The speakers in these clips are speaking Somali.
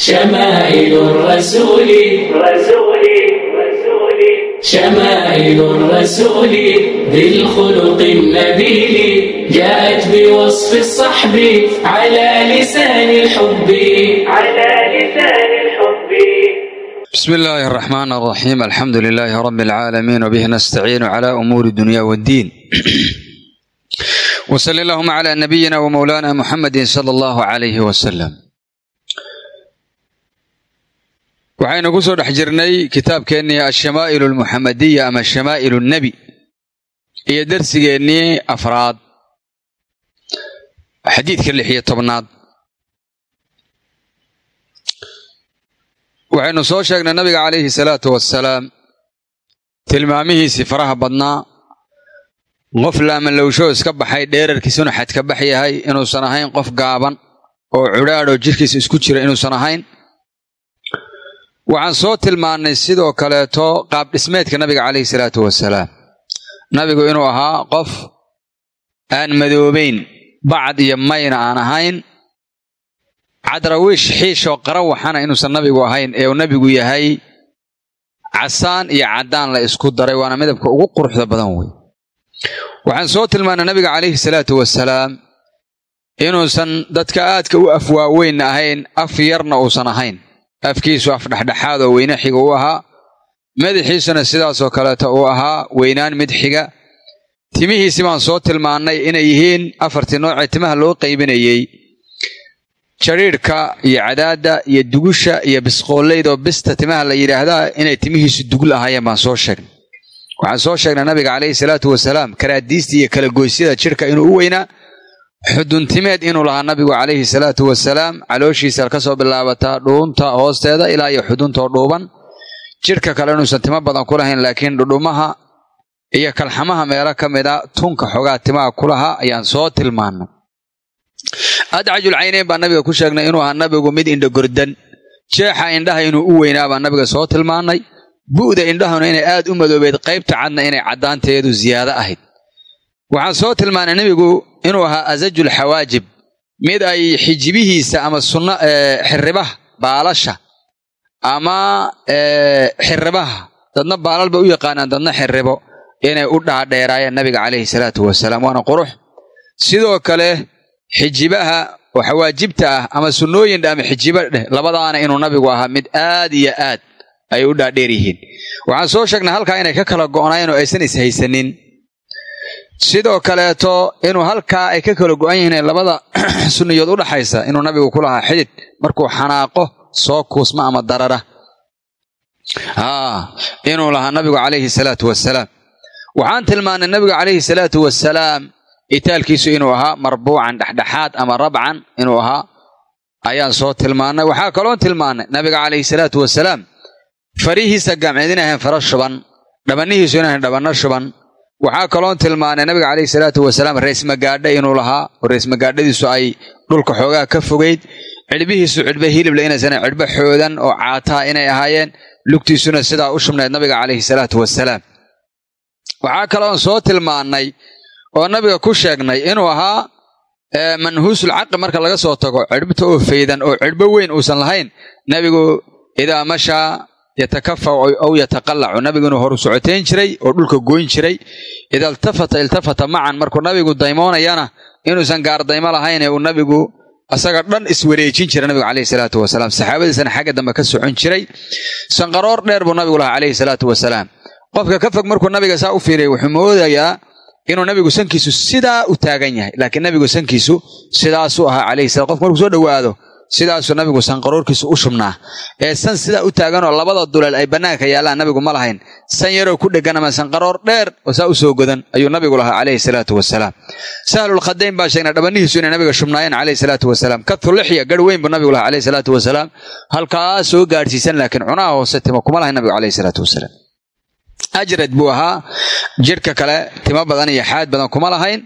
شمائل الرسول رسول رسول شمائل الرسول ذي الخلق النبيل جاءت بوصف الصحب على لسان الحب على لسان الحب بسم الله الرحمن الرحيم الحمد لله رب العالمين وبه نستعين على أمور الدنيا والدين وصل اللهم على نبينا ومولانا محمد صلى الله عليه وسلم waxaynu ku soo dhex jirnay kitaabkeennii alshamaa'ilu almuxamadiya ama shamaa'ilu nnebi iyo darsigeennii afraad. Xadiidka lix iyo tobnaad. Waxaynu soo sheegnay nabiga calayhi salaatu wasalaam tilmaamihiisii faraha badnaa qof laamanlowsho iska baxay dheerarkiisuna xadka bax yahay inuusan ahayn qof gaaban oo cudhaadhoo jidhkiisa isku jira inuusan ahayn waxaan soo tilmaannay sidoo kaleeto qaab dhismeedka nabiga calayhi salaatu wasalaam. Nabigu inuu ahaa qof aan madoobayn bacd iyo mayna aan ahayn. Cadrawiish xiishoo qara waxana inuusan nabigu ahayn ee uu nabigu yahay. Casaan iyo caddaan la isku daray waana midabka ugu quruxda badan wey waxaan soo tilmaannay nabiga calayhi salaatu wasalaam inuusan dadka aadka u afwaaweynna ahayn af yarna uusan ahayn afkiisu af dhexdhexaad oo weyne xiga u ahaa madaxiisuna sidaasoo kaleeta uu ahaa weynaan mid xiga timihiisi baan soo tilmaannay inay yihiin afartii noocee timaha loo qaybinayey jadhiidhka iyo cadaadda iyo dugusha iyo bisqoollayda oo bista timaha la yidhaahdaa inay timihiisu dugul ahaayeen baan soo sheegnay. Waxaan soo sheegnay nabiga calayhi salaatu wasalaam karaadiista iyo kala goysyada jidhka inuu u weynaa xuduntimeed inuu lahaa nabigu calayhi salaatu wasalaam calooshiisa ka soo bilaabataa dhuunta hoosteeda ilaa iyo xuduntoo dhuuban. Jidhka kale inuusan timo badan ku lahayn laakiin dhudhumaha iyo kalxamaha meelo ka mid a tunka xogaa timaha ku lahaa ayaan soo tilmaannay. Adcajul cayneyn baa nabiga ku sheegnay inuu ahaa nabigu mid indhogordan jeexa indhaha inuu u weynaa baa nabiga soo tilmaannay. Bu'da indhahuna inay aad u madoobeed qaybta cadna inay caddaanteedu ziyaado ahayd waxaan soo tilmaanay nebigu inuu ahaa asajul xawaajib mid ay xijibihiisa ama sunna xirribaha baalasha ama xirribaha. Dadna baalal bay u yaqaanaan dadna xirribo inay u dhaadheeraayeen nabiga calayhi salaatu wasalaam. Waana qurux. Sidoo kale xijibaha oo xawaajibta ah ama sunnooyin ama xijibo dheh labadaana inuu nabigu ahaa mid aad iyo aad ay u dhaadheer yihiin. Waxaan soo sheegnay halkaa inay ka kala go'naayeen oo aysan ishaysanin sidoo kaleeto inuu halkaa ay ka kala go'an yihiin labada sunniyood u dhaxaysa inuu nabigu ku lahaa xidid markuu xanaaqo soo kuusma ama darara. Inuu lahaa nabigu calayhi salaatu wasalaam waxaan tilmaannay nabigu calayhi salaatu wasalaam itaalkiisu inuu ahaa marbuucan dhexdhexaad ama rabcan inuu ahaa ayaan soo tilmaannay waxaa kaloon tilmaannay nabiga calayhi salaatu wasalaam farihiisa gamceed inahayn fara shuban dhabanihiisu inahayn dhabanno shuban waxaa kaloon tilmaanay nabiga calayhi salaatu wasalaam reesmagaadha inuu lahaa oo reesmagaadhadiisu ay dhulka xoogaa ka fogayd cidhbihiisu cidhba hilible inaysan cidhbo xoodan oo caataha inay ahaayeen. Lugtiisuna sidaa u shubnayd nabiga calayhi salaatu wasalaam waxaa kaloon soo tilmaannay oo nabiga ku sheegnay inuu ahaa manhuusul caqi marka laga soo tago cidhbta oo faydan oo cidhbo weyn uusan lahayn. Nabigu idaa mashaa yatakafa aw yataqallacu nabigu inuu horu socotayn jiray oo dhulka goyn jiray. Ida iltafata iltafata macan markuu nabigu daymoonayana inuusan gaardaymo lahayn ee uu nabigu asaga dhan iswareejin jiray nabigu calayhi salaatu wasalaam. Saxaabadiisana xagga dambe ka socon jiray. Sanqaroor dheer buu nabigu lahaa calayhi salaatu wasalaam. Qofka ka fog markuu nabiga saa u fiiriyay wuxuu moodayaa inuu nabigu sankiisu sidaa u taagan yahay laakiin nabigu sankiisu sidaasuu ahaa calayhi salam qofka markuu soo dhowaado sidaasuu nabigu sanqaroorkiisu u shubnaa. Ee san sidaa u taaganoo labada duleel ay bannaanka yaallaan nabigu ma lahayn. San yaroo ku dheggan ama sanqaroor dheer oo saa u soo godan ayuu nabigu lahaa calayhi salaatu wasalaam. Sahlulkhadayn baa sheegnay dhabanihiisu inay nabiga shubnaayeen calayhi salaatu wasalaam. Kathulixya garh weyn buu nabigu lahaa calayhi salaatu wasalaam. Halkaa gaadhsiisan laakiin cunaha hoose timo kuma lahayn nabigu calayhi salaatu wasalaam. Ajrad buu ahaa jidhka kale timo badan iyo xaad badan kuma lahayn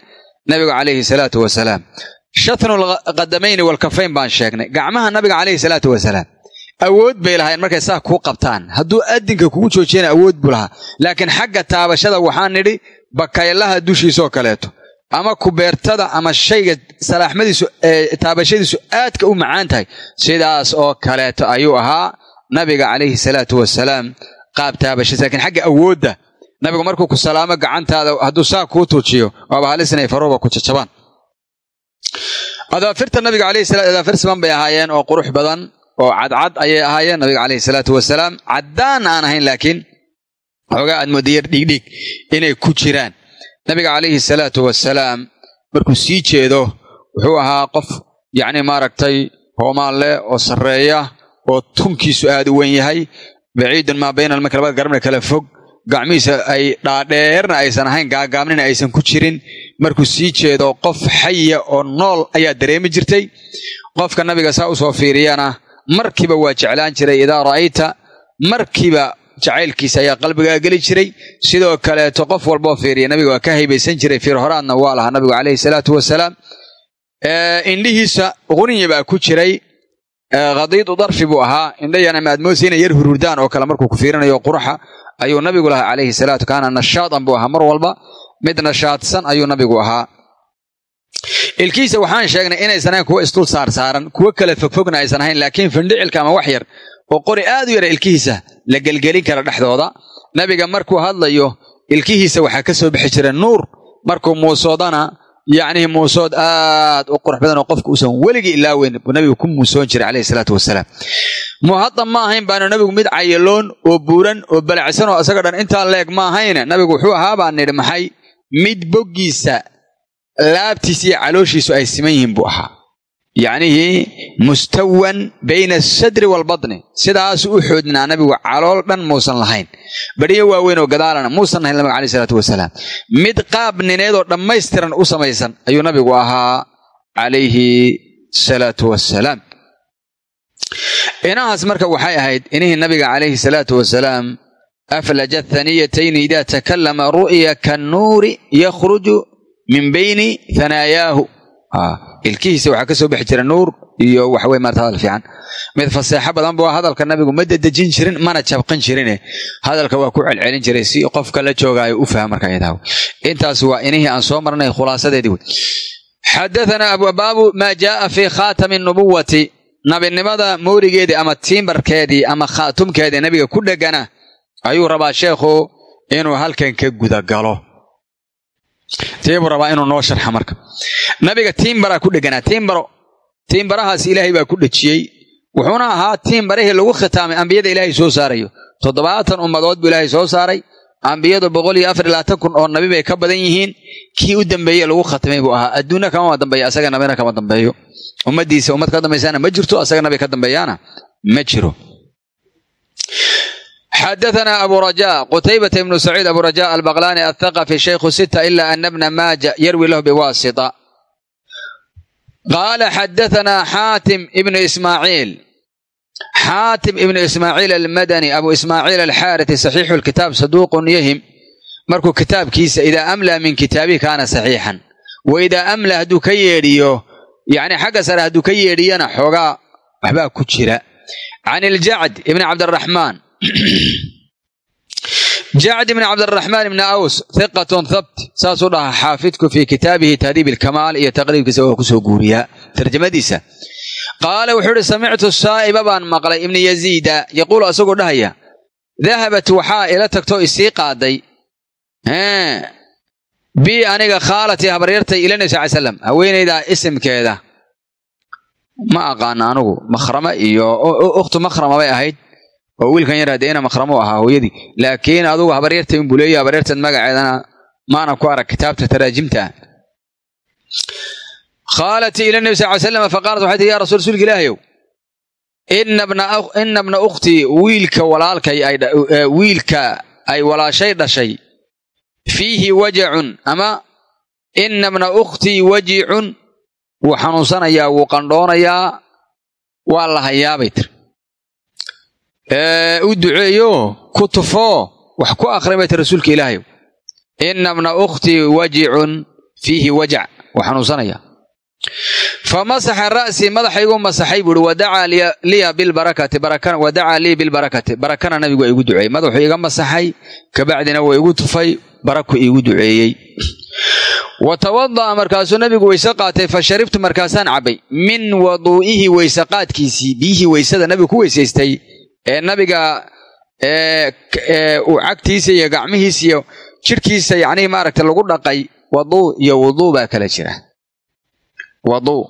nabigu calayhi salaatu wasalaam shatnul qadamayni walkafayn baan sheegnay. Gacmaha nabiga calayhi salaatu wasalaam awood bay lahayn markay saa kuu qabtaan. Hadduu adinka kugu joojiyana awood buu lahaa. Laakiin xagga taabashada waxaan nidhi bakaylaha dushiisoo kaleeto ama kubeertada ama shayga salaaxmadiisu taabashadiisu aadka u macaan tahay sidaas oo kaleeto ayuu ahaa nabiga calayhi salaatu wasalaam qaab taabashadiis lakiin xagga awoodda nabigu markuu ku salaamo gacantaada hadduu saa kuu tuujiyo waaba halisnay faruuba ku jajabaan adaafirta nabiga adaafir siman bay ahaayeen oo qurux badan oo cadcad ayay ahaayeen nabiga calayhi salaatu wasalaam caddaan aan ahayn laakiin xoogaa aad moodayar dhiigdhiig inay ku jiraan. Nabiga calayhi salaatu wasalaam markuu sii jeedo wuxuu ahaa qof yacni maaragtay hoomaalle oo sarreeya oo tunkiisu aad u weyn yahay. Baciidun maa bayna almarka labada garabna kala fog gacmihiisa ay dhaadheerna aysan ahayn gaagaabnina aysan ku jirin. Markuu sii jeedo qof xaya oo nool ayaa dareemi jirtay. Qofka nabiga saa u soo fiiriyana markiiba waa jeclaan jiray idaa ra'ayta. Markiiba jacaylkiisa ayaa qalbigaa geli jiray. Sidoo kaleeto qof walboo fiiriya nabiga waa ka haybaysan jiray fiir horaadna waa lahaa nabigu calayhi salaatu wasalaam. Indhihiisa quniya baa ku jiray. Khadiidu darfi buu ahaa. Indhayana maadmoodsa inay yar hururdaan oo kale markuu ku fiirinayo quruxa ayuu nabigu lahaa calayhi salaatu kaana nashaatan buu ahaa mar walba. Mid nashaadsan ayuu nabigu ahaa. Ilkiisa waxaan sheegnay inaysan ahayn kuwa isdul saarsaaran kuwo kale fogfogna aysan ahayn laakiin findhicilka ama wax yar oo qori aad u yara ilkihiisa la gelgelin kara dhexdooda. Nabiga markuu hadlayo ilkihiisa waxaa ka soo bixi jira nuur. Markuu muusoodana yacnihii muusood aad u qurux badan oo qofka uusan weligii ilaaweyn buu nabigu ku muusoon jiray calayhi salaatu wasalaam muhadam ma ahayn baanu nabigu mid cayiloon oo buuran oo balacsan oo isaga dhan intaa leeg ma ahayne nabigu wuxuu ahaa baan nidhi maxay? Mid boggiisa laabtiisa iyo calooshiisu ay siman yihiin buu ahaa yacnihii mustawan bayna asadri waalbatni sidaasuu u xoodnaa nabigu calool dhan muusan lahayn. Badhiyo waaweyn oo gadaalana muusan lahayn nabiga caleyh isalaatu wasalaam. Mid qaab nineed oo dhammaystiran u samaysan ayuu nabigu ahaa calayhi salaatu wasalaam. Inahaas marka waxay ahayd inihii nabiga calayhi salaatu wasalaam aflaja thaniyatayni idaa takallama ru'ya kannuuri yakhruju min bayni hanaayaahu ilkihiisa waxaa ka soo bixi jira nuur iyo waxaweye maarta hadal fiican. Mid faseexo badan buu hadalka nabigu ma dedejin jirin mana jabqin jirine hadalka waa ku celcelin jiray si qofka la joogaayo u fahma marka yadaha intaas waa inihii aan soo marnay khulaasadeedii wey xadaanaa abwabaabu maa jaaa fii khaatami nubuwati nabinimada moorigeedii ama tiimbarkeedii ama khaatumkeedii nabiga ku dhegana ayuu rabaa sheekhu inuu halkan ka gudagalo tiibuu rabaa inuu noo sharxa marka. Nabiga tiimbaraa ku dheganaa. Tiimbaro tiimbarahaas ilaahay baa ku dhejiyey. Wuxuuna ahaa tiimbarihii lagu khitaamay ambiyada ilaahay soo saarayo. Toddobaatan ummadood buu ilaahay soo saaray. Ambiyadu boqol iyo afar labaatan kun oo nabi bay ka badan yihiin. Kii u dambeeye lagu khatimay buu ahaa. Adduunna kama dambeeyo asaga nabina kama dambeeyo. Ummadiisa ummad ka dambaysaana ma jirto asaga nabi ka dambeeyaana ma jiro xadaثna abu raja qutaybata ibnu saciid abu raja albaqlani athaqafi shaykhu sita ila ana bna maaja yarwi lahu biwaasita qaala xadaثna xaatim ibnu ismaaciil xaatim ibnu ismaaciil almadani abu ismaaciil alxaariti saxiixu lkitaab saduuqun yahim markuu kitaabkiisa idaa amla min kitaabihi kaana saxiixan wa idaa amla hadduu ka yeedhiyo yani xagga sare hadduu ka yeedhiyana xoogaa waxbaa ku jira can iljacd ibni cabdiraxmaan jacd ibni cabdiraxmaan ibni aws hiqatun thabt saasuu dhahaa xaafidku fii kitaabihi tahdiib ilkamaal iyo taqriibkiisa waa ku soo guuriyaa tarjamadiisa qaala wuxuu ihi samictu saa'iba baan maqlay ibni yaziida yaquulu asagoo dhahaya dahabat waxaa ila tagtoo isii qaaday bi aniga khaalatii habaryartay ila nabi sal slam haweenaydaa isimkeeda ma aqaana anugu makhrama iyo ukhtu makhrama bay ahayd oo wiilkan yar hadeena makhramo ahaa hooyadii laakiin adugu habaryartay unbuu leeya habaryarteed magaceedana maana ku arag kitaabta taraajimta. Khaalati ila nabi sal slam faqaalat waxay tii ya rasul rasuulka ilaahayow ina bna ukhtii wiilka walaalkay wiilka ay walaashay dhashay fiihi wajacun ama ina bna ukhtii wajicun wuu xanuunsanayaa wuu qandhoonayaa waa la hayaabay tir u duceeyo ku tufoo wax ku akhri bay tir rasuulka ilaahayow ina bna ukhtii wajicun fiihi wajac wuu xanuunsanayaa fa masaxa ra'sii madaxaygu masaxay buuhi wadacaa liya bilbarakati wadacaa lii bilbarakati barakana nabigu waa igu duceeyey. Madaxuu iga masaxay kabacdina waa igu tufay baraku iigu duceeyey. Wa tawada'a markaasuu nabigu weyse qaatay fa sharibtu markaasaan cabbay min waduu'ihi weysaqaadkiisii biyihii weysada nabigu ku weysaystay ee nabiga uu cagtiisa iyo gacmihiisa iyo jidhkiisa yacnii maaragta lagu dhaqay waduu iyo wuduu baa kala jira. Waduu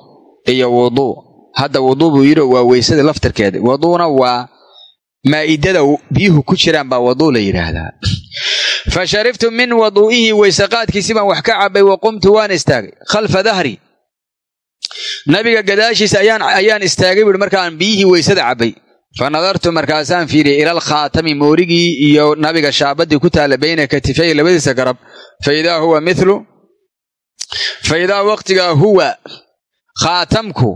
iyo wuduu hadda wuduu buu yidhi waa weysada laftarkeeda. Waduuna waa maa'idada biyuhu ku jiraan baa waduu la yidhaahdaa. Fa sharibtu min waduu'ihi weysaqaadkiisii baan wax ka cabbay wa qumtu waan istaagay. Khalfa dahri. Nabiga gadaashiisa ayaan istaagay buuhi markaan biyihii weysada cabbay fa nadartu markaasaan fiiriyay ilal khaatami moorigii iyo nabiga shaabadii ku taalla bayna katifay labadiisa garab fa idaa huwa milu fa idaa waqtigaa huwa khaatamku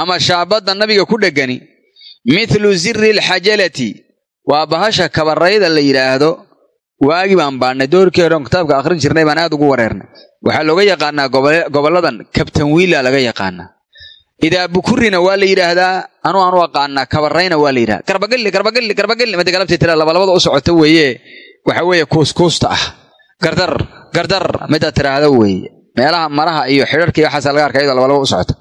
ama shaabadda nabiga ku dhegani mithlu ziri alxajalati waa bahasha kabarayda la yidhaahdo waagi baan baannay doorkii horeon kitaabka akhrin jirnay baan aad ugu wareernay waxaa looga yaqaanaa gobolladan kabtanwiila laga yaqaanaa idaa bukurina waa la yidhaahdaa anuu aanu aqaanaa kabarayna waa la yidhahda garbagalli garbagalli garbagalli mada galabtii tira labalabada u socota weeye waxa weeye kuuskuusta ah gardar gardar midaad tiraahda weeye meelaha maraha iyo xidharka iyo waxaasa laga arka iyadoo labalaba u socota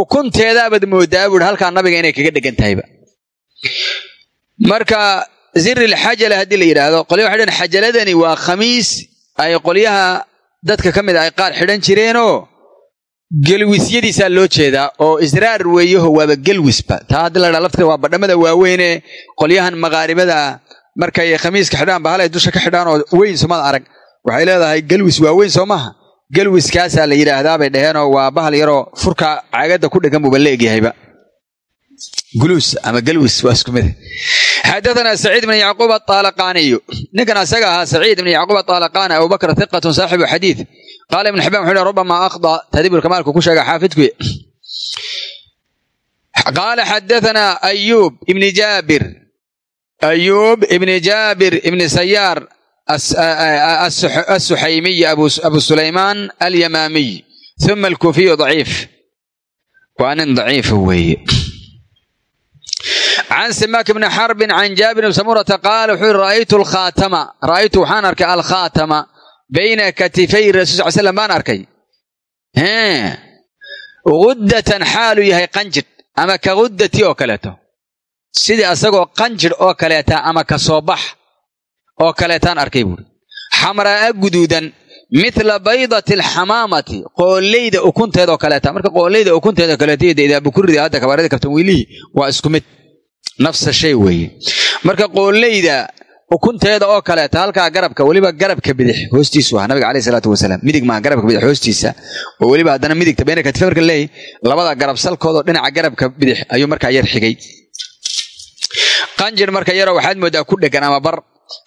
ukunteedaabaad moodaa buuhi halkaa nabiga inay kaga dhegan tahayba marka ziril xajala haddii la yidhaahdo qolya waxay xajaladani waa khamiis ay qolyaha dadka ka mid ay qaar xidhan jireenoo gelwisyadiisaa loo jeedaa oo israar weeyaho waaba gelwisba. Taa haddii la dhaa lafteeda waa badhamada waaweyne qolyahan maqaaribada markay khamiiska xidhaan ba halay dusha ka xidhaan oo weyn somaad arag. Waxay leedahay gelwis waaweyn soo maaha gelwiskaasaa la yidhaahdaa bay dhaheenoo waa bahal yaroo furka caagadda ku dhegan buuba la egyahayba guluus ama galwis waa isku mida xadaana saciid bn yacquub aalaqaaniyu ninkan isaga ahaa saciid bn yacquub aalaqaani abubakr hiqatun saaxibu xadiid. Qaala ibn xibaan wuxuu hi rubamaa akhda tadiibul ku sheega xaafidkuy qaala xadaanaa ayuub ibni jaabir. Ayuub ibni jaabir ibni sayaar asuxaymiyi abu sulaymaan alyamaamiy uma alkuufiyu daciif. Waa nin daciifa weeye can simaak bni xarbin can jaabir samurata qaala wuxuu yii raaytu lkhaatama ra'aytu waxaan arkay alkhaatama bayna katifay rasul sal slam baan arkay guddatan xaaluu yahay qanjidh ama ka guddatii oo kaleeto sidii asagoo qanjidh oo kaleeta ama ka soo bax oo kaleetaan arkay buuri xamraa'a guduudan mitla baydati alxamaamati qooleyda ukunteed oo kaleeta marka qooleyda ukunteed oo kaleeta iyo de idaabukuridii hadda kabaarida kabtan wiilihii waa isku nafsa shay weeye. Marka qooleyda ukunteeda oo kaleeta halkaa garabka weliba garabka bidix hoostiisu ah. Nabiga caleyhi salaatu wasalaam midig maa garabka bidix hoostiisa. Oo weliba haddana midigta bayna katifa marka leeyahy labada garab salkoodoo dhinaca garabka bidix ayuu markaa yar xigay. Qanjir marka yaroo waxaad moodaa ku dhegan ama bar.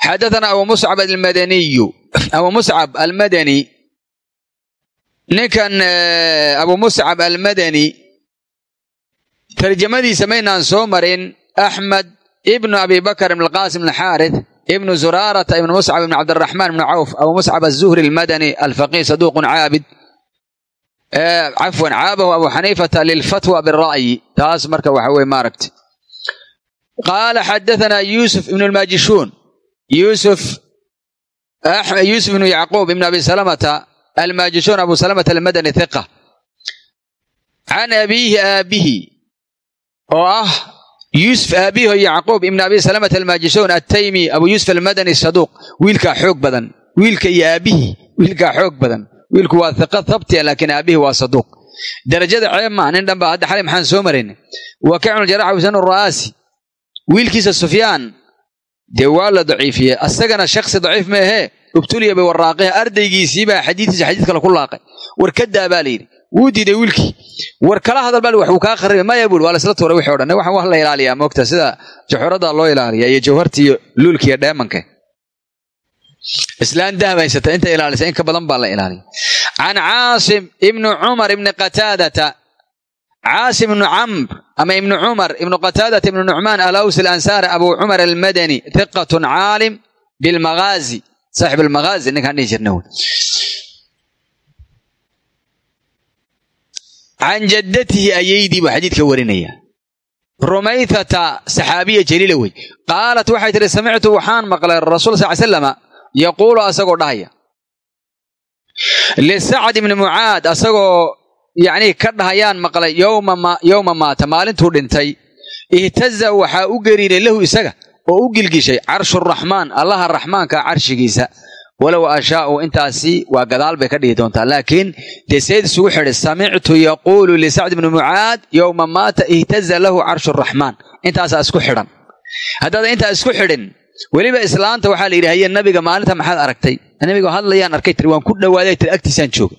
Xadaثna abu muscab almadaniyu abu muscab almadani. Ninkan abu muscab almadani tarjamadiisa maynaan soo marin axmed ibnu abi bakr ibn qasim xaarif ibnu zuraarata ibn muscab ibn cabdiraxmaan ibn cawf abu muscab azuhri almadani alfaqih saduuqun caabid cafwan caabahu abu xaniifata lilfatwa bira'yi taas marka waxa weye maaragta qaala xadaanaa yuusuf ibnu lmaajishuun yuusuf yuusuf ibnu yacquub ibnu abi salamata almaajishuun abu salamata almadani hiqa can abiihi aabihi oo ah yuusuf aabiho yacquub ibn abi salamata almaajisoon attaymi abu yuusuf almadani saduuq wiilkaa xoog badan. Wiilka iyo aabihii wiilkaa xoog badan. Wiilku waa hiqa habtia ah, laakiin aabihii waa saduuq. Darajada ceeb maa nin dhanba hadda xalay maxaan soo marayna waa kacnuljaraax wasan ra'aasi wiilkiisa sufyaan dee waa la daciifiyey. Asagana shaksi daciif maahee ubtuliya biwaraaqiha ardaygiisiibaa xadiidiisa xadiid kale ku laaqay. War ka daa baa la yidhi wuu diiday wiilkii. War kala hadal baa wax uu kaa qaribay maya buuri waa laisla tuuray wixii o waxaan wax la ilaaliyaa moogta sida juxurada loo ilaaliya iyo jawharta iyo luulka iyo dheemanka. Islaan dahab haysata inta ilaalisa in ka badan baa la ilaaliya can caasim ibni cumar ibni qataadata caasim ibnu camr ama ibnu cumar ibnu qataadata ibnu nucmaan alaws alansaari abu cumar almadani hiqatun caalim bilmagaazi saaxib almagaazi ninkaan dhihi jirna can jaddatihi ayeydii buu xadiidka warinaya rumaythata saxaabiya jaliila wey qaalat waxay tidhi samictu waxaan maqlay rasuul sal slama yaquulu asagoo dhahaya lisacd ibni mucaad asagoo yacnii ka dhahayaan maqlay yowma maata maalintuu dhintay ihtaza waxaa u geriiray lahu isaga oo u gilgishay carshuraxmaan allaha raxmaanka carshigiisa walow ashaau intaasi waa gadaal bay ka dhihi doontaa. Laakiin dee seed isugu xidhay samictu yaquulu lisacd ibni mucaad yowma maata ihtaza lahu carshuraxmaan intaasaa isku xidhan. Haddaada intaa isku xidhin weliba islaanta waxaa la yidhi haye nabiga maalinta maxaad aragtay? Nabiga hadlayaan arkay tiri waan ku dhawaaday tiri agtiisaan jooga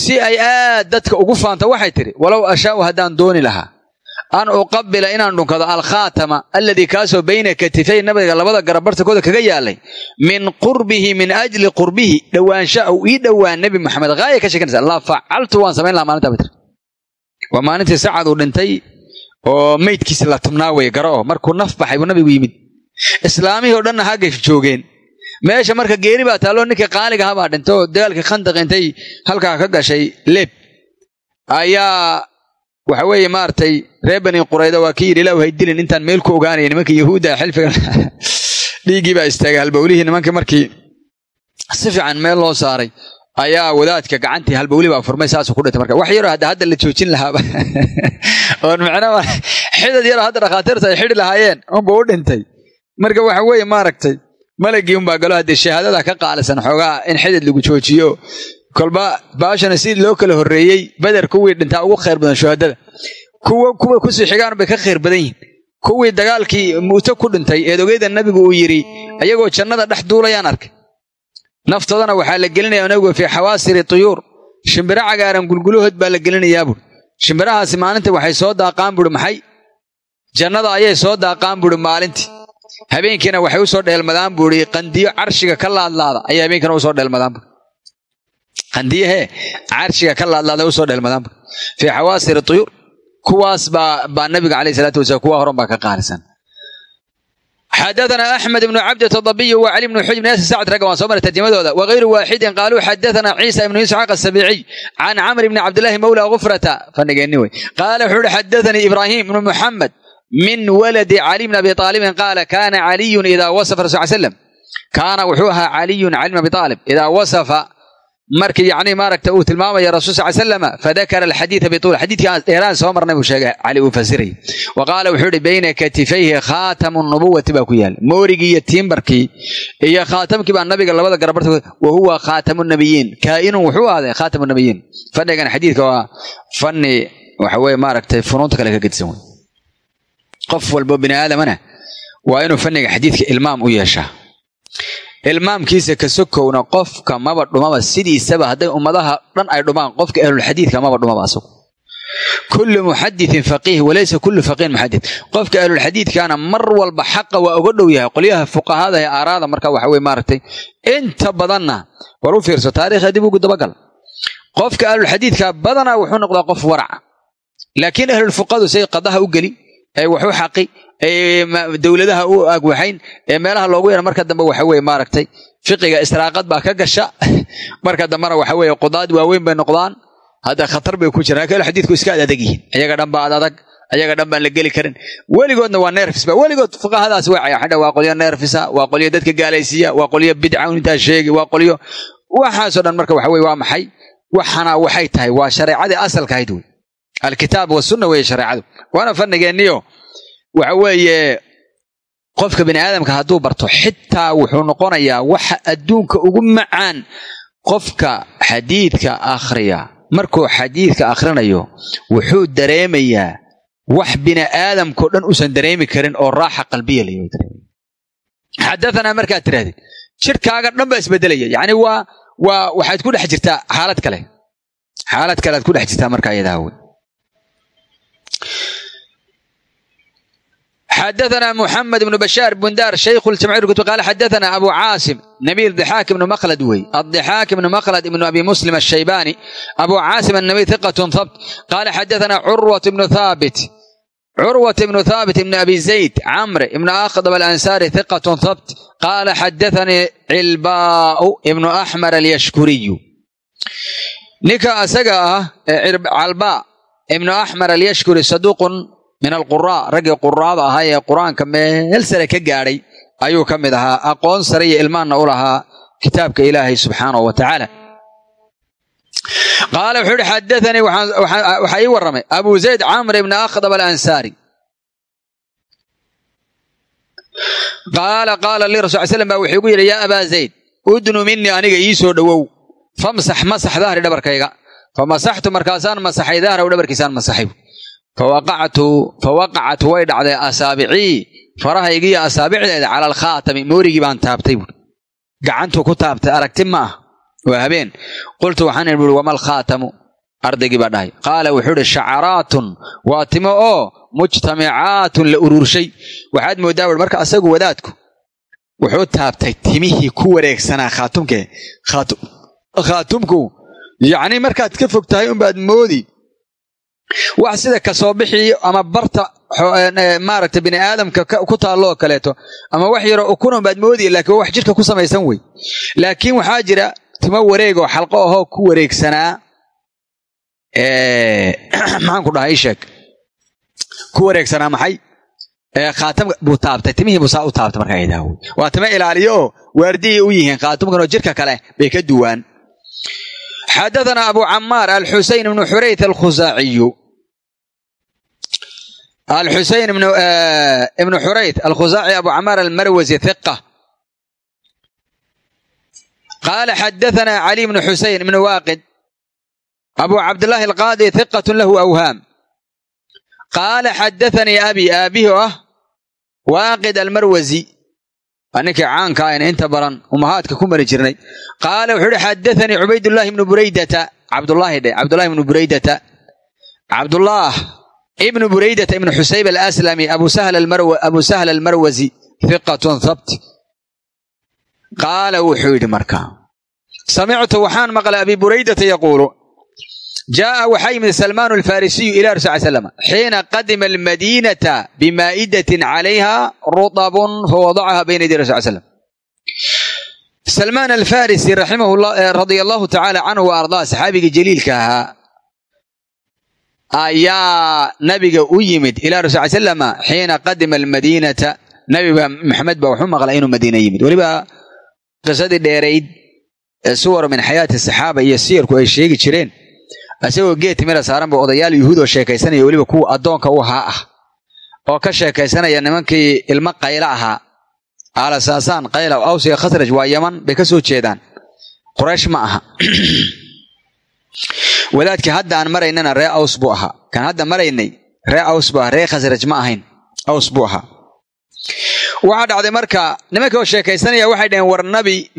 si ay aad dadka ugu faanta waxay tidhi walow ashaau haddaan dooni lahaa an uqabila inaan dhunkado alkhaatama alladii kaasoo bayna katifay nabiga labada garab bartakooda kaga yaalay min qurbihi min ajli qurbihi dhowaansha uu ii dhowaan nebi maxamed haaya ka sheekanaysa la facaltu waan samayn lahaa maalintaa batr waa maalintii sacad uu dhintay oo meydkiisa la tubnaa wey garo oo markuu naf baxay buu nabigu yimid. Islaamihii o dhanna haggay joogeen. Meesha marka geeri baa taalloo ninkii qaaliga ahabaa dhintay oo dagaalkii khandaq intay halkaa ka gashay leeb. Ayaa waxa weeye maaragtay reer bani qurayda waa kii yidhi ilaahu hay dilin intaan meel ku ogaanaya nimanka yahuudda xilfiga dhiiggii baa istaagay halbowlihii nimankii markii si fiican meel loo saaray ayaa wadaadka gacantii halbowli baa furmay saasuu ku dhintay marka wax yaroo hadda hadda la joojin lahaaba. Oon micnaba xidad yaroo hadda dhakhaatiirta ay xidhi lahaayeen unba u dhintay. Marka waxa weeye maaragtay malagii unbaa galo haddee shahaadada ka qaalisan xoogaa in xidid lagu joojiyo kolba baashana sidii loo kala horreeyey beder kuwii dhintaa ugu khayr badan shuhadada. Kuwa kuwa ku sii xigaan bay ka khayr badan yihiin kuwii dagaalkii mu'to ku dhintay eed ogeyda nabigu uu yidhi ayagoo jannada dhex duulayaan arkay. Naftoodana waxaa la gelinayaa nabigu fii xawaasiri tuyuur. Shimbiro cagaaran gulgulahood baa la gelinayaa buuri shimbirahaasi maalinta waxay soo daaqaan buuri maxay? Jannada ayay soo daaqaan buuri maalintii. Habeenkiina waxay u soo dheelmadaan buuri qandiyo carshiga ka laadlaada. Ayay habeenkiina u soo dheelmadaan handiye hee carshiga ka laadlaada u soo dheelmadaanba fii xawaasir tuyuur kuwaas baa nabiga aleyh salaatu wasalaam kuwa horan baa ka qaalisan xadaana axmed ibnu cabdata dabiy wacali bnu xuj bn sacd ragga waan soo mara tarjamadooda wakayru waaxidin qaaluu xadaana ciisa ibnu isxaaq asabiciy can camr bni cabdillaahi mawla kufrata fanigeeni wey qaala wuxuu uhi xadaanii ibraahim ibnu muxamed min waladi cali bn abi aalibin qaala kaana caliyun idaa wasafa rasul slam kaana wuxuu ahaa caliyun cali bn abi aalib idaa wasafa markii yani maaragta uu tilmaamaya rasul sal slama fadakara alxadiida bituul xadiidkii aan dheeraan soo marnay buu sheegay cali uu fasirayay. Wa qaala wuxuu ihi bayna katifayhi khaatamu nubuwati baa ku yaalla moorigii iyo tiimbarkii iyo khaatamkii baa nabiga labada garabarta wa huwa khaatamu nabiyiin kaa'inun wuxuu ahaaday khaatamu nabiyiin fadhigan xadiidka waa fanni waxa weye maaragtay funuunta kale ka gedisan wey qof walbo bini aadamana waa inuu fanniga xadiidka ilmaam u yeeshaa ilmaamkiisa ka sokowna qofka maba dhumaba sidiisaba hadday ummadaha dhan ay dhumaan qofka ahlulxadiidka maba dhumaba asagu. Kullu muxaditin faqiih walaysa kullu faqiihin muxadid qofka ahlulxadiidkana mar walba xaqa waa uga dhow yahay qolyaha fuqahada ee aaraada marka waxa weye maaragtay inta badanna war u fiirso taariikha dib ugu dabagal. Qofka ahlulxadiidka badanaa wuxuu noqdaa qof waraca laakiin ahlulfuqahadu say qadaha u geli ee waxu xaqi dowladaha u agwaxayn ee meelaha loogu yara marka dambe waxa weye maaragtay fiqiga israaqad baa ka gasha. Marka dambena waxa weye qudaad waaweyn bay noqdaan. Hadda khatar bay ku jiraan. Laakiin xadiidku iska ad adag yihiin ayaga dhan baa ad ayaga dhan baan la geli karin. Weligoodna waa neerfisba weligood fuqahadaas way cayaxadha waa qolyo neerfisa waa qolyo dadka gaalaysiiya waa qolyo bidca intaa sheegi waa qolyo waxaasoo dhan marka waxa weye waa maxay? Waxana waxay tahay waa shareecadii asalka ahayd wey alkitaab wasunna weeye shareecadu. Waana fanigeenniyo waxa weeye qofka bini aadamka hadduu barto xitaa wuxuu noqonayaa waxa adduunka ugu macaan qofka xadiidka akhriya. Markuu xadiidka akhrinayo wuxuu dareemayaa wax bini aadamkao dhan uusan dareemi karin oo raaxa qalbiya la xadaanaa markaad tidhahdid jirkaaga dhan baa isbedelaya. Yacni waa waa waxaad ku dhex jirtaa xaalad kale. Xaalad kale aad ku dhex jirtaa markaa iyadaa xadaana muxamed bnu bashaar bundaar shaykhu ljamcuurkutub qaale xadaana abu caasim nabiil dixaak ibnu maqlad wey addixaak ibnu maqlad ibnu abi muslim ashaybaani abu caasim annabiil hiqatun habt qaala xadaana curwat ibnu thaabit curwat ibnu thaabit ibnu abi zayd camre ibnu akhdab alansaari hiqatun habt qaala xadaanii cilbaa'u ibnu axmar alyashkuriyu ninka asaga ah calbaa ibnu axmar alyashkuri saduuqun min alquraa raggii quraada ahaa ee qur'aanka meel sare ka gaadhay ayuu ka mid ahaa aqoon sare iyo ilmaanna u lahaa kitaabka ilaahay subxaanahu wa tacaala qaala wuxuu yihi xadaanii waxaa ii warramay abu zayd camr ibni akhdab alansaari. Qaala qaala lii rasul l slam baa wuxuu igu yidhi yaa abaa zayd udnu minii aniga ii soo dhowow famsax masax dahri dhabarkayga. Famasaxtu markaasaan masaxay dahraw dhabarkiisaan masaxay fawaqacat way dhacday asaabicii farahaygiiyo asaabicdeeda cala alkhaatami moorigii baan taabtay buui gacantuu ku taabtay aragti ma ah waa habeen qultu waxaan idhi buui wama alkhaatamu ardaygii baa dhahay qaala wuxuu idhi shacaraatun waa timo oo mujtamicaatun la ururshay waxaad mooddaa buui marka asagu wadaadku wuxuu taabtay timihii ku wareegsanaa khaatumke khaatumku yacni markaad ka fog tahay unbaad moodi wax sida ka soo bixii ama barta maaragta bini aadamka ku taalloo kaleeto. Ama wax yaroo ukuna baad moodi laakiin wax jidhka ku samaysan wey. Laakiin waxaa jira timo wareeg oo xalqo ahoo ku wareegsanaa. Maxaan ku dhahay sheeg. Ku wareegsanaa maxay? Khaatam buu taabtay. Timihii saa u taabtay markaa idaawo waa timo ilaaliyo waardiyay u yihiin khaatumkan oo jirka kale bay ka duwaan xadaana abu camaar alxusein ibnu xurayt alkhusaaciyu alxusein ibnu xurayt alkhusaaci abu camaar almarwazi hiqa qaala xadaana cali ibnu xusein ibnu waaqid abu cabdillaahi alqaadi hiqat lahu awhaam qaala xadaanii abi aabihi oo ah waaqid almarwazi ninkii caanka ayna inta badan umahaadka ku mari jirnay. Qaala wuxuu uhi xadaanii cubaydullaahi ibnu buraydata. Cabdullaahi dhe cabdullahi ibnu buraydata. Cabdullaah ibnu buraydata ibnu xusayb alaslami abu sahl almarwasi hiqatun thabt. Qaala wuxuu yidhi markaa samictu waxaan maqlay abi buraydata yaquulu jaaa waxaa yimid salmaan alfarisiyu ila rasul l slam xiina qadima almadiinata bimaa'idatin calayha rutabun fawadacaha bayna yadi rasul slam salmaan alfarisi radia allahu tacaala canhu wa ardaa saxaabigii jaliilka ahaa ayaa nabiga u yimid ila rasul l slama xiina qadima almadiinata nabiga maxamed baa wuxuu maqlay inuu madiina yimid weliba qisadii dheerayd ee suwar min xayaati saxaaba iyo siyarku ay sheegi jireen isagoo geed timira saaran ba odayaal yuhuud oo sheekaysanaya weliba kuwa addoonka u ahaa ah. Oo ka sheekaysanaya nimankii ilmo qayla ahaa. Aala saasaan qayla aws iyo khasraj waa yaman bay ka soo jeedaan. Quraysh ma aha. Wadaadkii hadda aan maraynana ree aws buu ahaa. Kan hadda maraynay ree aws buu ahaa ree khasraj ma ahayn. Aws buu ahaa. Waxaa dhacday marka nimankii oo sheekaysanaya waxay dhaheen war nabi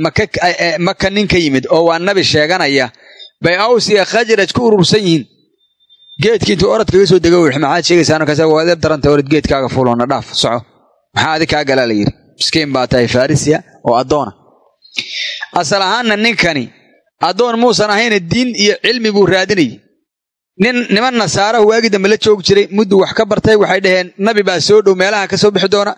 maka nin ka yimid oo waa nabi sheeganaya bay aws iyo khajraj ku urursan yihiin. Geedkii intuu orod kaga soo dego wixi maxaad sheegaysaa markaas waa adeeb daranta orod geedkaaga fuuloona? Dhaaf soco. Maxaa adi kaa la yidhi? Miskiin baa tahay farisiya oo addoona. Asal ahaanna ninkani addoon muusan ahayna diin iyo cilmi buu raadinayay. Nin niman nasaarahu waagii dambe la joogi jiray muddu wax ka bartay waxay dhaheen nabi baa soo dhow meelaha ka soo bixi doona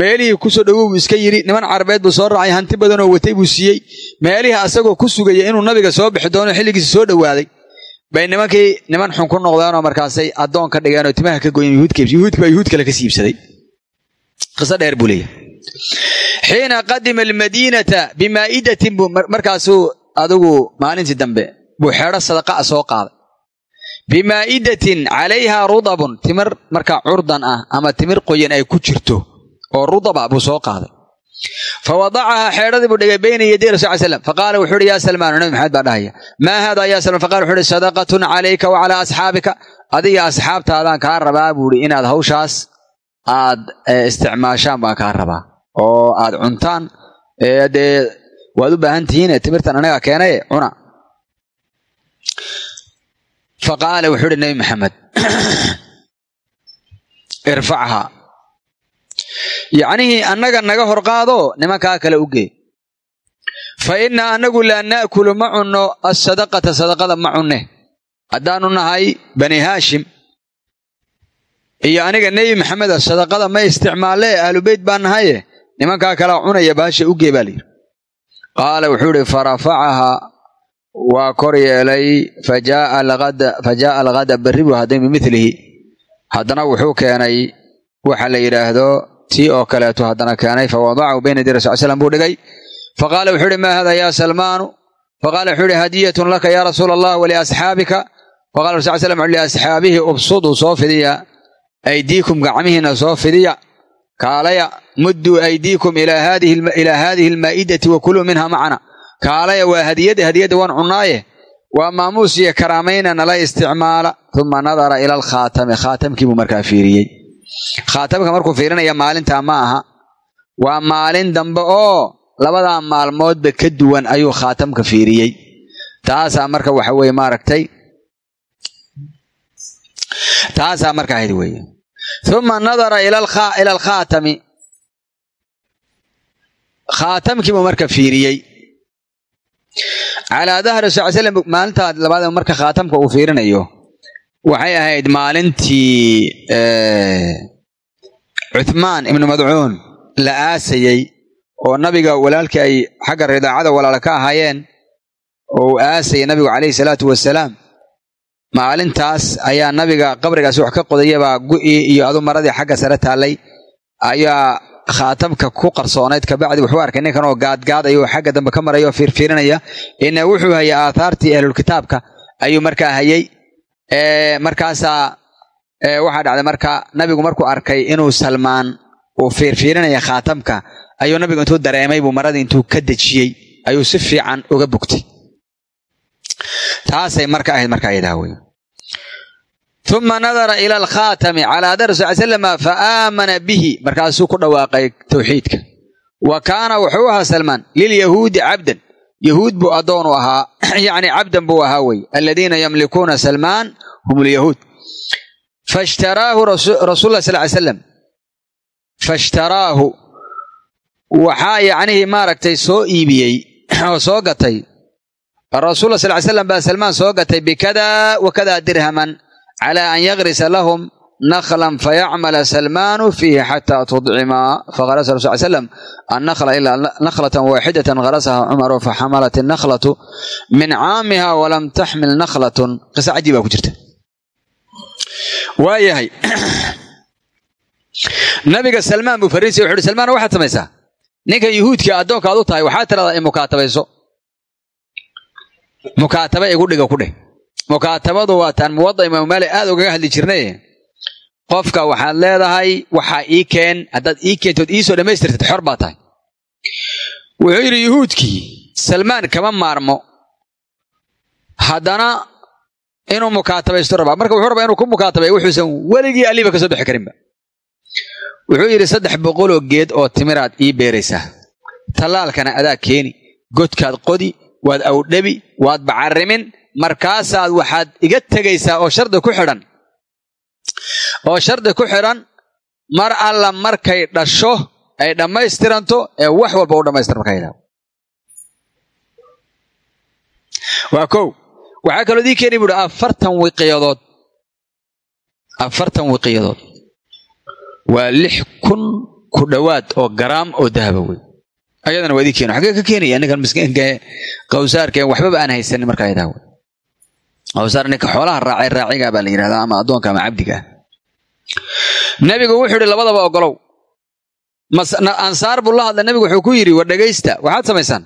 meelihii ku soo dhowow buu iska yidhi niman carabeed buu soo raacay hanti badanoo watay buu siiyey. Meelihii asagoo ku sugaya inuu nabiga soo bixi doono xilligiisa soo dhowaaday. Bay nimankii niman xun ku noqdeenoo markaasay addoon ka dhigeenoo timaha ka goyen yuhuudki baa yuhuud kale ka siibsaday qiso dheer buu leeyahay. Xiina qadima almadiinata bimaa'idatin buu markaasuu adigu maalintii dambe buu xeedho sadaqa soo qaaday. Bimaa'idatin calayha rudabun timir markaa curdan ah ama timir qoyan ay ku jirto oo rudaba buu soo qaaday. Fa wadacahaa buu dhigay bayna yaday rasul ly slam faqaala wuxuu uhi yaa salmaanu nabi maxamed baa dhahaya maa haada ya salmaan? Faqala wuxu uhi sadaqatun calayka wa asxaabika. Adiga asxaabtaadaan kaa rabaa buu ihi inaad hawshaas aad isticmaashaan baan kaa rabaa oo aad cuntaan dee waad u baahan tihiin timirtan anagaa keenaye cuna. Faqaala wuxuu uhi nabi maxamed irfachaa yacnihii annaga naga hor qaado nimankaa kale u gee. Fa inna annagu laa naakulu ma cunno assadaqata sadaqada ma cunne. Haddaanu nahay bani haashim. Iyo aniga nebi maxameda sadaqada ma isticmaalee ahlubeyt baan nahaye nimankaa kalea cunaya baasha u gee baa layidhi qaala wuxuu ihi farafacahaa waa kor yeelay fa jaaa alghada berri buu hadday bimilihi haddana wuxuu keenay waxa la yidhaahdo tii oo kaleetu haddana keenay fa wadacahu bayna yadi rasul slam buu dhigay. Faqaala wuxuu ihi maa hada ya salmaanu? Faqala wuxuu ihi hadiyatun laka ya rasuula allah waliasxaabika faqala rasul slam wuxu liasxaabihi ubsuduu soo fidiya aydiikum gacmihiina soo fidiya kaalaya mudduu aydiikum ilaa haadihi almaa'idati wa kuluu minha macana. Kaalaya waa hadiyada hadiyadda waan cunnaaye waa maamuus iyo karaamayna nala isticmaala. Uma nadara ila alkhaatami khaatamkiibuu markaa fiiriyey khaatamka markuu fiirinaya maalintaa ma aha. Waa maalin dambe oo labadaa maalmoodba ka duwan ayuu khaatamka fiiriyey. Taasaa marka waxa weye maaragtay. Taasaa marka ahayd weeye. Uma nadara ila alkhaatami. Khaatamkiibuu marka fiiriyey. Calaa dahri sal slam maalintaa labaad marka khaatamka uu fiirinayo waxay ahayd maalintii cuthmaan ibnu madcuun la aasayey oo nabiga walaalkii ay xagga ridaacada walaala ka ahaayeen oo uu aasayay nabigu calayhi salaatu wasalaam. Maalintaas ayaa nabiga qabrigaas wax ka qodayabaa gu'ii iyo adu maradii xagga sare taallay. Ayaa khaatamka ku qarsoonayd kabacdi wuxuu arkay ninkan oo gaadgaadaya oo xagga dambe ka maraya oo fiirfiirinaya ina wuxuu hayay aathaartii ahlulkitaabka ayuu markaa hayay markaasaa waxaa dhacday marka nabigu markuu arkay inuu salmaan uu fiirfiirinaya khaatamka ayuu nabigu intuu dareemay buu maradii intuu ka dejiyey ayuu si fiican uga bugtay taasay marka ahayd marka ayadaa wey uma nadara ila alkhaatami calaa dar sal slama fa aamana bihi markaasuu ku dhawaaqay towxiidka wa kaana wuxuu ahaa salmaan lilyahuudi cabdan yahuud buu addoon u ahaa yacni cabdan buu ahaa wey aladiina yamlikuuna salmaan hum lyahuud fashtaraahu rasuul lah sal slam fashtaraahu waxaa yacnihii maaragtay soo iibiyey oo soo gatay. Rasuul sal ly slam baa salmaan soo gatay bikada wa kada dirhaman cala an yagrisa lahum naklan fayacmala salmaanu fiihi xataa tudcima fakarasa rasul ly slam annakla ilaa nakhlatan waaxidatan garasaha cumaru faxamalat innakhlatu min caamiha walam taxmil nakhlatun qisa cajiib baa ku jirta waayahay nabiga salmaan buu fariisay wuxu uhi salmaan waxaad samaysaa ninkan yuhuudka addoonka ad u tahay waxaad tiradaa in mukaatabayso mukaataba igu dhiga ku dheh mukaatabadu waa taan muwada imaamu maalik aad ugaga hadli jirnay qofka waxaad leedahay waxaa ii keen haddaad ii keentood iisoo dhammaystirtid xor baa tahay. Wuxuu yidhi yuhuudkii salmaan kama maarmo. Haddana inuu mukaatabaysto rabaa. Marka wuxuu rabaa inuu ku mukaatabay wuxuusan weligii alliiba ka soo bixi karinba. Wuxuu yidhi saddex boqoloo geed oo timiraad ii beeraysaa tallaalkana adaa keeni. Godkaad qodi waad awdhabi waad bacarimin markaasaad waxaad iga tegaysaa oo shardi ku xidhan oo shardi ku xidhan mar alla markay dhasho ay dhammaystiranto ee wax walba u dhammaystir markaa yidhahdo kow. Waxaa kaloo dii keeni buuhi afartan wiqiyadood. Afartan wiqiyadood. Waa lix kun ku dhowaad oo garaam oo dahaba wey. Ayadana waa idii keeno xaggee ka keenaya ninkan miskiinka qawsaarkeen waxbaba aan haysanin markaa yidhaha wey qawsaar ninka xoolaha raacay raaciga baa la yidhahdaa ama addoonka ama cabdiga. Nebigu wuxuu yidhi labadaba ogolow. Ansaar buu la hadlay nebigu wuxuu ku yidhi war dhegaysta waxaad samaysaan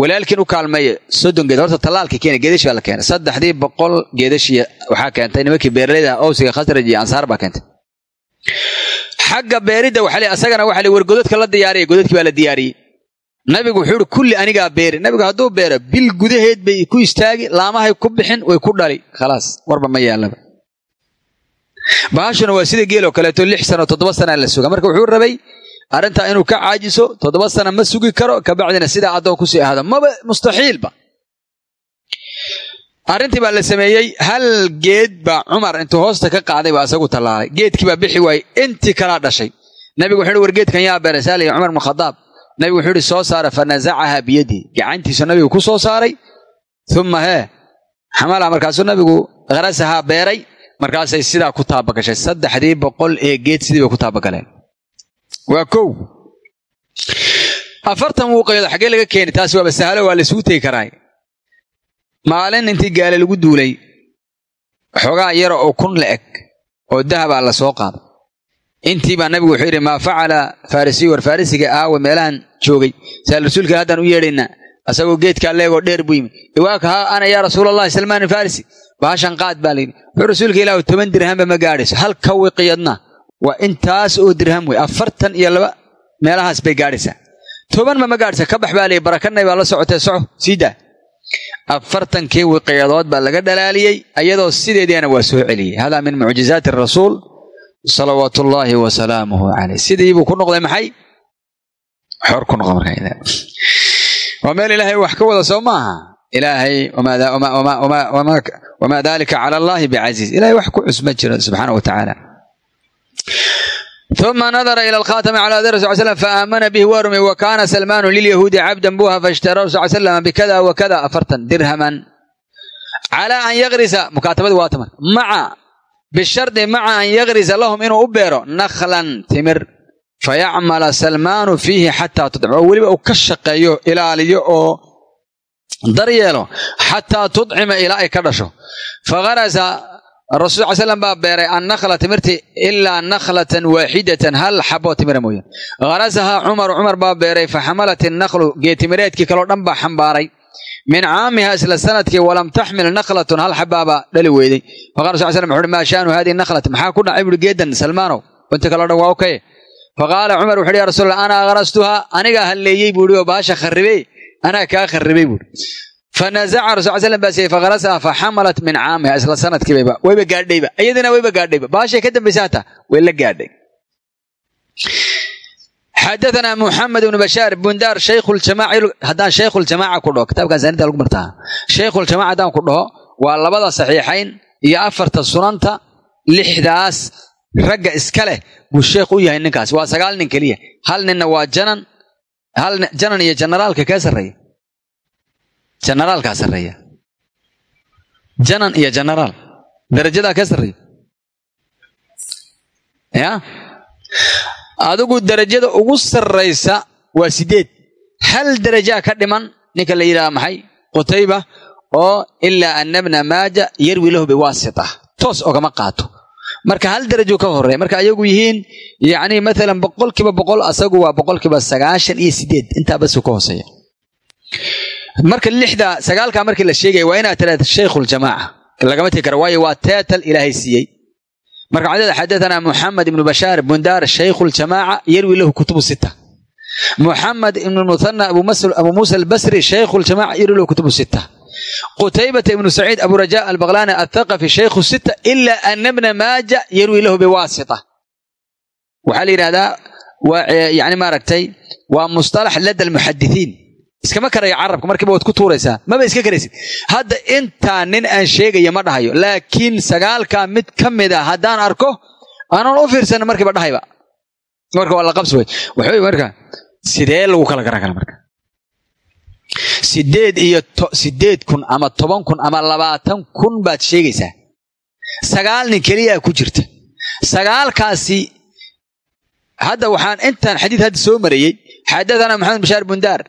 walaalkiin u kaalmeeye soddon geed horta tallaalka keena geedashi baa la keenay. Saddexdii boqol geedashi waxaa keentay nimankii beeraleyda owsiga khasraj iyo ansaar baa keentay. Xagga beeridda waxaa asagana waxaa war godadka la diyaariya godadkii baa la diyaariyey nabigu wuxuu ihi kulli anigaa beeri. Nabigu hadduu beero bil gudaheed bay ku istaagi laamahay ku bixin way ku dhali. Khalaas warba ma yaallaba. Bahashuna waa sida geeloo kaleeto lix sano toddoba sanaa la suga marka wuxuu rabay arrintaa inuu ka caajiso toddoba sana ma sugi karo kabacdina sidaa addoon ku sii ahaado. Maba mustaxiilba arrintii baa la sameeyey hal geed baa cumar intuu hoosta ka qaaday baa isagu tallaalay. Geedkii baa bixi waayey intii kalaa dhashay. Nabigu wuxuu hi war geedkan yaa beeray saaliya cumar ibnu nabigu wuxuu ihi soo saara fa nasacaha biyadihi gacantiisu nabigu ku soo saaray. Uma hee xamalaha markaasuu nabigu kharasahaa beeray. Markaasay sidaa ku taabagashay saddexdii boqol ee geed sidii bay ku taabagaleen. Waa kow. Afartan wuuqayood xaggee laga keeni taasi waaba sahalo waa la isugu tegi karaa maalin intii gaale lagu duulay xoogaa yara oo kun la eg oo dahabaa la soo qaaday intii baa nabigu wuxuu yidhi maa facala farisiyu war farisiga aawa meelahan joogay. Saal rasuulka haddaan u yeedhaynaa asagoo geedkaa leegoo dheer buu yimi iwaaka haa ana yaa rasuulallahi salmaan farisi. Baashan qaad baa layidhi wuxuu rasuulka ilaahu toban dirhamba ma gaadhayso. Halka wiqiyadna? Waa intaas oo dirham wey. Afartan iyo laba meelahaas bay gaadhaysaa toban ma gaadhaysa. Ka bax baa layidhi barakanay baa la socotee soco. Sii daa. Afartankii wiqiyadood baa laga dhalaaliyey ayadoo sideediana waa soo celiyey. Hada min mucjizaati rasuul salawaat ullaahi wa salaamuhu caleyh sidiibuu ku noqday maxay? Xor ku noqday markaa waa meel ilaahay wax ka wada soo maaha. Ilaahay wamaa dalika cala allahi bicasiiz ilahay wax ku cusma jiro subxaana wa tacaala uma nadara ila alkhatami cala adi rasul slam faamana bihi waa rumey salmaanu lilyahuudi cabdan buha faishtara rasul slam bikada wa kada afartan dirhaman. Cala an yakrisa mukaatabadii waa tamar maca bishardi maca an yakrisa lahum inuu u beero nakhlan timir fayacmala salmaanu fiihi xataa tudcim oo weliba uu ka shaqeeyo ilaaliyo oo daryeelo xataa tudcima ilaa ay ka dhasho fakarasa rasul sal slam baa beeray annakla timirti ilaa nakhlatan waaxidatan hal xaboo timira mooyaan harasahaa cumaru cumar baa beeray faxamalat innaklu geetimireedkii kaloo dhan baa xambaaray min caamiha isla sannadkii walam taxmil nakhlatun hal xabaaba dhali weyday faqala rasul slam wuxuuhi maa shaanu hadihi nakhlati maxaa ku dhacay? Buuri geedan salmaanow. Inta kaloo dhan waa okay faqaala cumar wuxu uhi ya rasuul allah ana akhrastuhaa anigaa halleeyey buuhi oo baasha kharribey anaa kaa kharribay buuri fanazaca rasul slam baa siiyey faxamalat min caamiha isla sanadkiibayba wayba gaadhayba iyadina wayba gaadhayba baashay ka dambaysa hata way la gaadhay xadaana muxamed ibnu bashaar bundaar haddaan shaykhljamaaca ku dhaho kitaabkan saanida lagu martaa shaykhljamaaca haddaan ku dhaho waa labada saxiixayn iyo afarta sunanta lixdaas ragga iska leh buu sheekh u yahay ninkaas waa sagaal nin keliya hal ninna waa janan janan iyo janaraalka kee sarreeya janaraalkaa sarreeya janan iyo janaraal darajadaa kee sarreeya ya adigu darajada ugu sarraysa waa sideed. Hal darajaa ka dhiman ninka la yidhaha maxay? Qutayba oo ilaa ana bna maaja yarwi lahu biwaasita. Toos ogama qaato. Marka hal darajuu ka horreeya marka ayagu yihiin yacni maalan boqolkiiba boqol asagu waa boqolkiiba sagaashan iyo sideed. Intaa ka hooseeya marka lixda sagaalkaa markii la sheegaya waa inaad tiraahda shaykhuljamaaca lagama tegi kara waayo waa teetal ilaahay siiyey marka waxaa xadathana muxamed ibnu bashaar bundaar shaykhuljamaaca yarwi lahu kutubu sita muxamed ibnu muthana abu muusa albasri shaykhuljamaaca yarwi lahu kutubu sita qutaybata ibnu saciid abu raja albaqlani athaqafi shaykhu sita ila ana bna maaja yarwi lahu biwaasita. Waxaa la yidhahdaa waa yani maaragtay waa mustalax lada almuxadithiin iskama karayo carabka markiiba waad ku tuuraysaa maba iska karaysid. Hadda intaa nin aan sheegaya ma dhahayo laakiin sagaalkaa mid ka mid a haddaan arko aanan u fiirsanin markiiba dhahayba. Marka waa la qabsi wey waxawey marka sidee lagu kala garan kara marka? Sideed iyo sideed kun ama toban kun ama labaatan kun baad sheegaysaa. Sagaal nin keliyaa ku jirta. Sagaalkaasi hadda waxaan intaan xadiid hadda soo marayey xadathana maxamed bashaar bundaar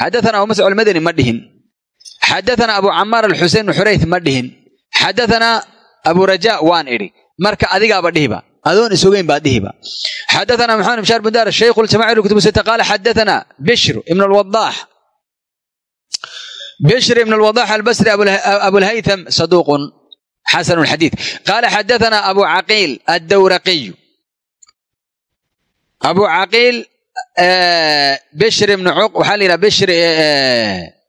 xadathana abu mascud almadani ma dhihin xadathana abu camaar alxusein xurayth ma dhihin xadathana abu raja waan idhi marka adigaaba dhihiba adoon isogeyn baa dhihiba xadathana maxamed bashaar bundaar shaykhu ljamaca kutub sita qaala xadathana bishr ibn alwadaax bishr ibn alwadaax albasri abulhaytham saduuqun xasanu lxadiid qaala xadathana abu caqiil addawraqiy abu caqiil bishr ibn waxaa la yidhaha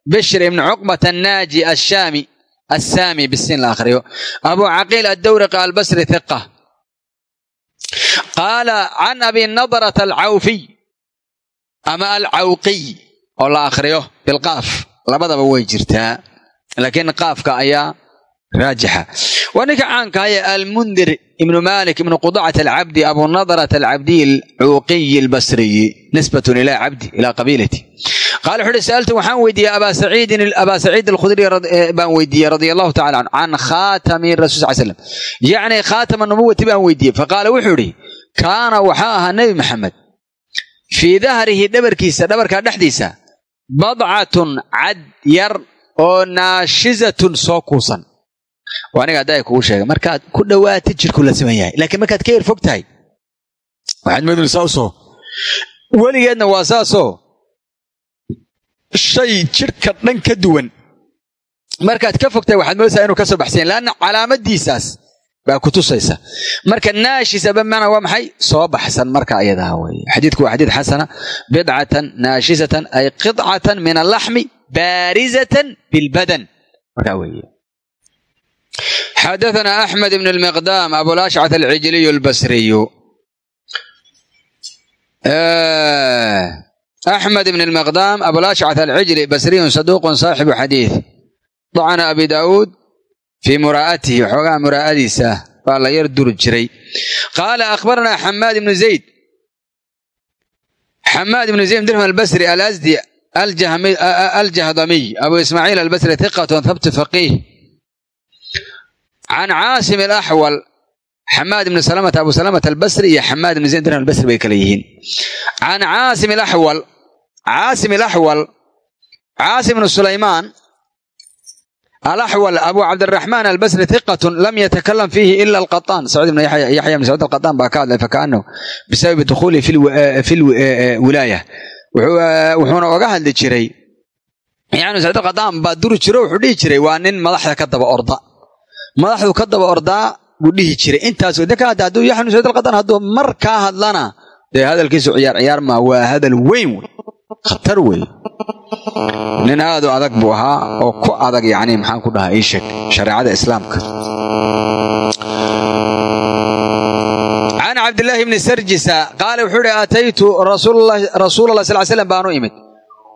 bishr ibn cuqbat annaaji ashaami assaami bisin la akhriyo. Abu caqiil addawraqi albasri hiqa qaala can abi nadrata alcawfiy. Ama alcawqiy oo la akhriyo bilqaaf. Labadaba way jirtaa laakiin qaafka ayaa raajixa. Waa ninka caankahaye almundir ibnu malik ibnu qudacat alcabdi abu nadrat alcabdiy alcuuqiyi albasriyi nisbatun ila cabdi ila qabiilati. Qaala wuxu uhi sa'altu waxaan weydiiyey abaa saciid alkhudri baan weydiiyey radia allahu tacala canhu can khaatami rasul sal slam yacni khaatama nubuwati baan weydiiyey. Faqaala wuxuu idhi kaana waxaa ahaa nebi maxamed. Fii dahrihi dhabarkiisa dhabarkaa dhexdiisa badcatun cad yar oo naashizatun soo kuusan oo aniga hadda ay kugu sheegay. Markaad ku dhowaata jirku la siman yahay laakiin markaad ka yar fog tahay waxaad moodaysaa u soo weligeedna waa saasoo shay jidhka dhan ka duwan. Markaad ka fogtahay waxaad moodaysaa inuu ka soo baxsan yahay laanna calaamadiisaas baa ku tusaysa. Marka naashisa bamacnaa waa maxay? Soo baxsan marka ayadaa weye xadiidku waa xadiid xasana. Bidcatan naashisatan ay qidcatan min allaxmi baarizatan bilbadan markaa weeye xadaana axmed ibn lmiqdaam abulashcat alcijliyu lbasriyu axmed ibn lmiqdaam abulashcat alcijli basriyun saduuqun saaxibu xadiid dacana abi daa'uud fii muraa'atihi waxoogaha muraa'adiisa baa la yar duri jiray qaala akhbaranaa xamaad ibnu zayd xamaad ibnu zayd dirham albasri alasdi aljahdamiy abu ismaaciil albasri hiqatun thabti faqiih can caasim alaxwal xamaad ibnu salamata abu salamata albasri iyo xamaad ibnu zayd dirham albasri bay kale yihiin can caasim alaxwal caasim alaxwal caasim ibnu sulaymaan alaxwal abu cabdiraxmaan albasri hiqatun lam yatakalam fiihi ila alqataan sacuud ibn yaxya ibn sacuud alqataan baa ka hadlay fakaanahu bisababi dukhuulihi fi lwilaaya wuxuuna oga hadli jiray yani sacuud alqataan baa duri jiro wuxuu dhihi jiray waa nin madaxda ka daba orda madaxdu ka daba ordaa buu dhihi jiray. Intaas ninka hadda hadduu alqataan hadduu mar kaa hadlana dee hadalkiisu ciyaar ciyaar maa waa hadal weyn wey. Khatar wey. Nin aad u adag buu ahaa oo ku adag yani maxaan ku dhahaa ii shareecada islaamka. Can cabdillaahi bni sarjisa qaala wuxuu ihi aataytu rasuula allah sal slam baanu imid.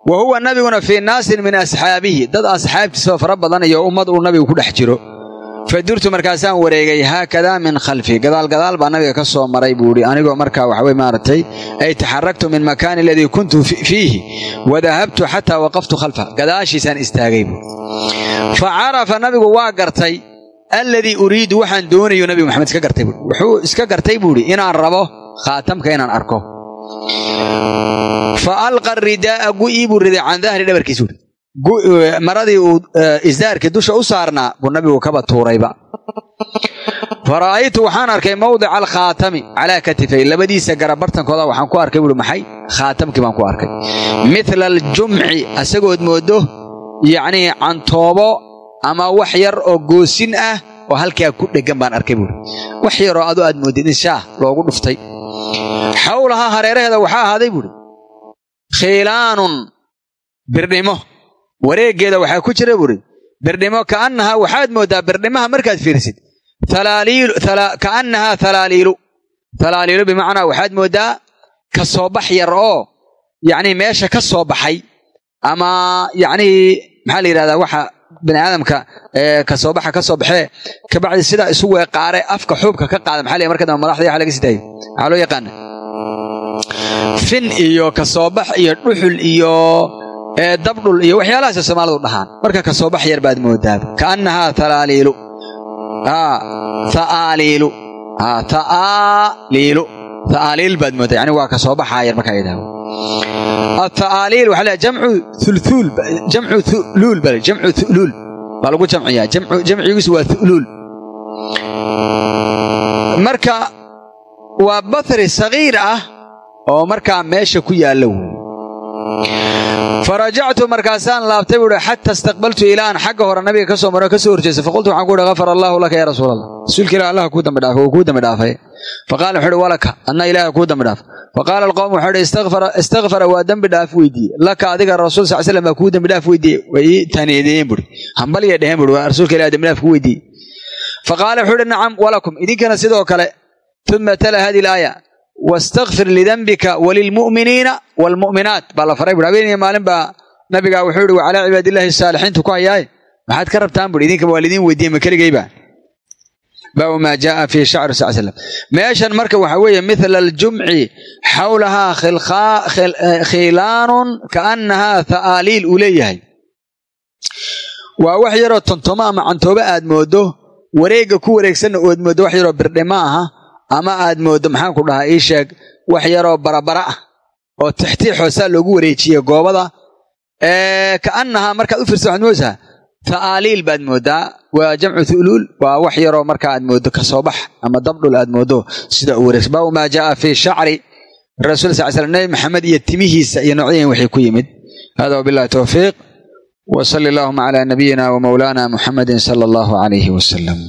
Wa huwa nabiguna fii naasin min asxaabihi. Dad asxaabtiisoo fara badan iyo ummad uu nabigu ku dhex jiro fadurtu markaasaan wareegay haakadaa min khalfi. Gadaal gadaal baa nabiga ka soo maray buu ihi anigoo markaa waxawey maaragtay ay taxaraktu min makaani aladii kuntu fiihi wadahabtu xataa waqaftu khalfa. Gadaashiisaan istaagay buu. Fa carafa nabigu waa gartay alladii uriidu waxaan doonayo nabigu maxamed iska gartay bui wuxuu iska gartay buu ihi inaan rabo khaatamka inaan arko. Fa alqa ridaa'a gu'ii buu riday can dahri dhabarkiisu maradii uu isaarkii dusha u saarnaa buu nabigu kaba tuurayba. Fa waxaan arkay mawdica alkhaatami calaa katifay. Labadiisa garab bartankooda waxaan ku arkay buui maxay? Khaatamkii baan ku arkay. Mithla aljumci asagood moodo yacnii cantoobo ama wax yar oo goosin ah oo halkaa ku dheggan baan arkay buui wax yaroo adu aad moodid in shaah loogu dhuftay. Xawlahaa hareeraheeda waxaa ahaaday buuhi khiilaanun birdhimo wareeggeeda waxaa ku jira buuri birdhimo kaannahaa waxaad mooddaa birdhimaha markaad fiirsid kaannahaa halaaliilu halaaliilu bimacnaa waxaad mooddaa ka soo bax yar oo yacnii meesha ka soo baxay. Ama yacnii maxaa la yidhahdaa waxa bani aadamka ka soo baxa ka soo baxee kabacdi sidaa isu weeqaare afka xuubka ka qaada maxaa la marka dambe madaxda waxa laga sii maxaa loo yaqaana fin iyo ka soo bax iyo dhuxul iyo dabdhul iyo waxyaalahaasay soomaalidu dhahaan. Marka ka soo bax yar baad moodaaba kaannahaa halaaliilu ha'aaliilu ha'aaliilu ha'aaliil baad mooddaa yani waa ka soo baxaa yar markaa yidhahdo atha'aaliil waxaa leeyahay jamcu thulthuul jamcu thuluul bale jamcu thuluul. Baa lagu jamciyaa. Jamcigiisu waa thuluul. Marka waa bathri sagiir ah oo markaa meesha ku yaalla wey farajactu markaasaan laabtay buuhi xata istaqbaltu ilaan xagga hore nabiga ka soo maro ka soo horjeestay faqultu waxaan ku uhi gafar allaahu laka yaa rasuul allah rasuulka allah kuu dambi dhaafay uu kuu dambi dhaafay faqala wuxuu walaka adna ilaaha kuu dambi dhaaf faqaala alqowm wuxuu uhi istakfara waa dembi dhaaf weydiiye laka adiga rasuul sal slam baa kuu dembi dhaaf weydiiye way ii taneedeeyeen buuri hambalyay dheheen buuri waa rasuulka ilah dembi dhaaf ku weydiiye faqaala wuxuu uhi nacam walakum idinkana sidoo kale uma tala hadi laaya wastakfir lidembika walilmu'miniina waalmu'minaat baa la faray bui habeeniya maalin baa nabigaa wuxuu ihi wa calaa cibaadillahi saalixiintu ku hayaaye maxaad ka rabtaan bui idinkaba waa lidiin weydiiye ma keligayba baabu maa jaaa fii shacri sal slam meeshan marka waxaa weeye mithla aljumci xawlahaa khilaanun kaannahaa ha'aaliil uu leeyahay waa wax yaroo tontomo ama cantoobo aad mooddo wareegga ku wareegsanna ood mooddo wax yaroo birdhimo aha ama aad mooddo maxaan ku dhahaa ii sheeg wax yaroo barabara ah oo tixtiixoo saa loogu wareejiye goobada. Kaannahaa markaad u fiirsa waxaad moodaysaa ta'aaliil baad moodaa waa jamcu thuluul waa wax yaroo marka aad mooddo ka soo bax ama dabdhul aad mooddo sida u wareegsa baabu maa jaaa fii shacri rasul sal slam nebi maxamed iyo timihiisa iyo noocyahin waxay ku yimid. Hada wabillahi towfiiq wa sali allahuma calaa nabiyina wa mawlaana muxamedin sala allahu calayhi wasalam